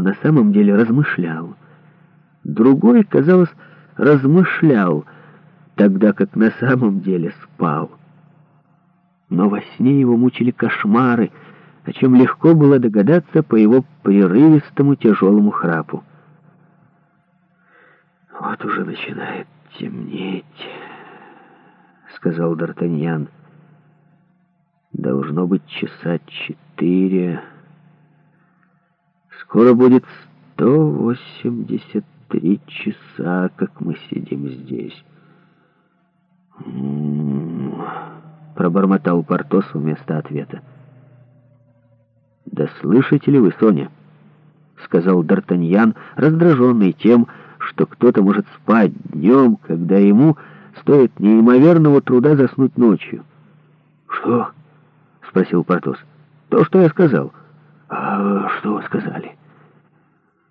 на самом деле размышлял. Другой, казалось, размышлял, тогда как на самом деле спал. Но во сне его мучили кошмары, о чем легко было догадаться по его прерывистому тяжелому храпу. «Вот уже начинает темнеть», — сказал Д'Артаньян. «Должно быть часа четыре...» Скоро будет 183 часа, как мы сидим здесь. М -м Пробормотал Портос вместо ответа. «Да слышите ли вы, Соня?» Сказал Д'Артаньян, раздраженный тем, что кто-то может спать днем, когда ему стоит неимоверного труда заснуть ночью. «Что?» — спросил Портос. «То, что я сказал». «А что вы сказали?»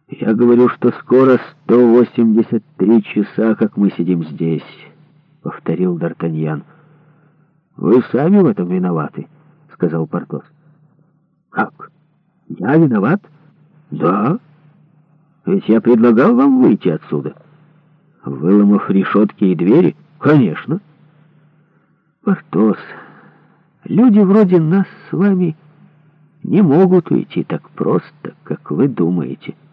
Я говорю, что скоро 183 часа, как мы сидим здесь, — повторил Д'Артаньян. — Вы сами в этом виноваты, — сказал Портос. — Как? Я виноват? — Да. Ведь я предлагал вам выйти отсюда. Выломав решетки и двери? — Конечно. — Портос, люди вроде нас с вами не могут уйти так просто, как вы думаете. —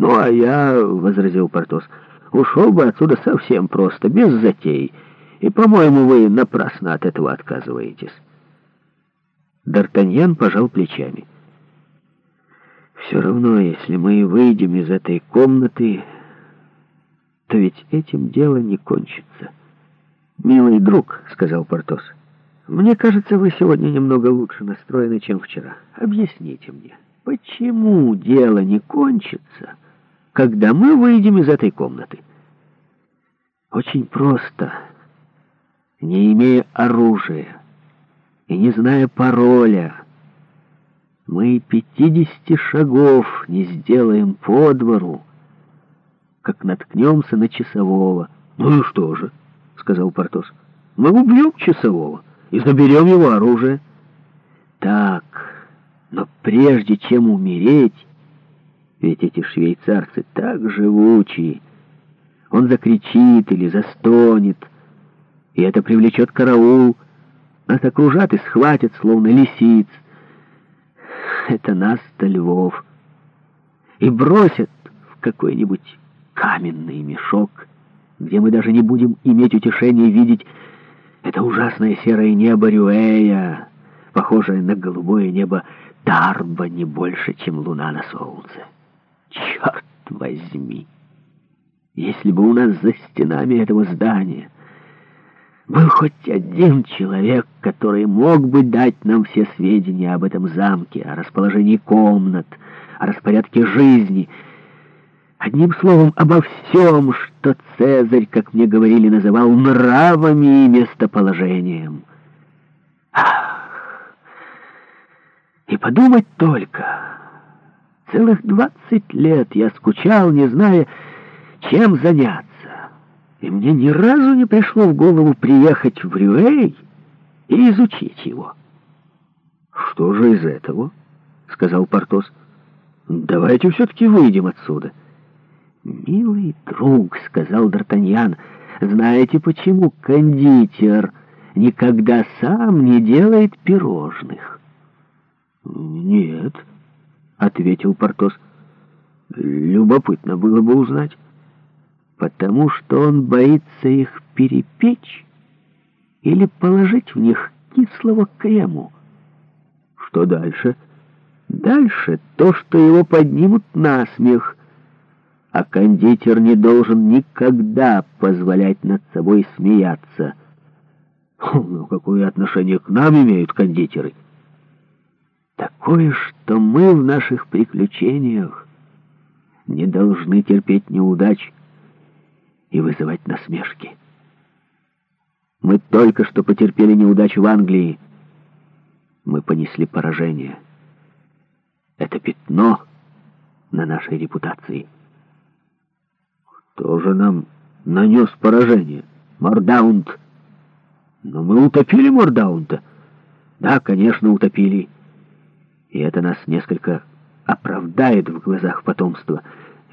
«Ну, а я...» — возразил Портос. «Ушел бы отсюда совсем просто, без затей. И, по-моему, вы напрасно от этого отказываетесь». Д'Артаньян пожал плечами. «Все равно, если мы выйдем из этой комнаты, то ведь этим дело не кончится». «Милый друг», — сказал Портос, — «мне кажется, вы сегодня немного лучше настроены, чем вчера. Объясните мне, почему дело не кончится?» когда мы выйдем из этой комнаты. Очень просто, не имея оружия и не зная пароля, мы пятидесяти шагов не сделаем по двору, как наткнемся на часового. «Ну и что же?» — сказал Портос. «Мы убьем часового и заберем его оружие». «Так, но прежде чем умереть...» Ведь эти швейцарцы так живучие. Он закричит или застонет, и это привлечет караул. Нас окружат и схватят, словно лисиц. Это нас-то львов. И бросят в какой-нибудь каменный мешок, где мы даже не будем иметь утешения видеть это ужасное серое небо Рюэя, похожее на голубое небо Тарба не больше, чем луна на солнце. Черт возьми! Если бы у нас за стенами этого здания был хоть один человек, который мог бы дать нам все сведения об этом замке, о расположении комнат, о распорядке жизни, одним словом, обо всем, что Цезарь, как мне говорили, называл нравами и местоположением. Ах! И подумать только... Целых двадцать лет я скучал, не зная, чем заняться. И мне ни разу не пришло в голову приехать в Рюэй и изучить его. «Что же из этого?» — сказал Портос. «Давайте все-таки выйдем отсюда». «Милый друг», — сказал Д'Артаньян, — «знаете, почему кондитер никогда сам не делает пирожных?» «Нет». — ответил Портос. «Любопытно было бы узнать. Потому что он боится их перепечь или положить в них кислого крему. Что дальше? Дальше то, что его поднимут на смех. А кондитер не должен никогда позволять над собой смеяться. Хм, ну, какое отношение к нам имеют кондитеры?» такое, что мы в наших приключениях не должны терпеть неудач и вызывать насмешки. Мы только что потерпели неудачу в Англии. Мы понесли поражение. Это пятно на нашей репутации. Кто же нам нанес поражение? Мордаунд. Но мы утопили Мордаунда. Да, конечно, утопили и это нас несколько оправдает в глазах потомства.